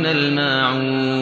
ويمنعون الماعون